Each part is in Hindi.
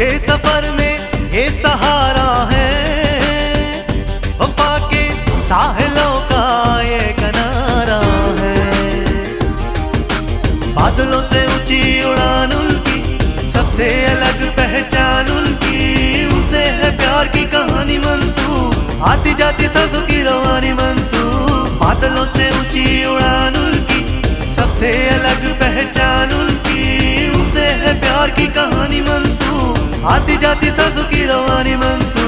के सफ़र में ये सहारा है। वफा के साहिलों का ये किनारा है। बादलों से ऊँची उड़ान उनकी, सबसे अलग पहचान उनकी। उनसे है प्यार की कहानी मंसूब आती जाती ससु की रवानी मंसूब। बादलों से ऊँची उड़ान उनकी, सबसे अलग पहचान उनकी। उनसे है प्यार की कहानी मंसूब। आती जाती सासू की रवानी मंसूब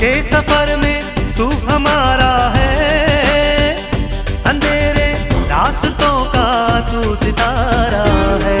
के सफर में तू हमारा है अंधेरे रास्तों का तू सितारा है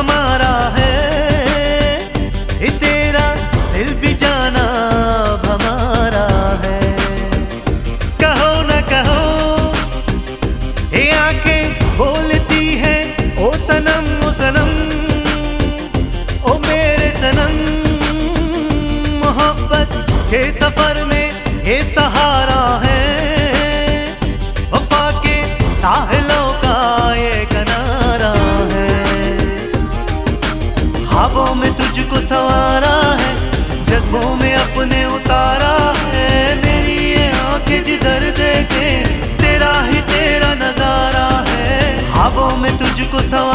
हमारा है। तेरा दिल भी जाना हमारा है। कहो न कहो, ये आँखें बोलती है, ओ सनम ओ सनम, ओ मेरे सनम, मोहब्बत के सफ़र में ये ख्वाबों में तुझको सवारा है, जज्बों में अपने उतारा है। मेरी ये आँखें जिधर देखे, तेरा ही तेरा नज़ारा है। ख्वाबों में तुझको सवारा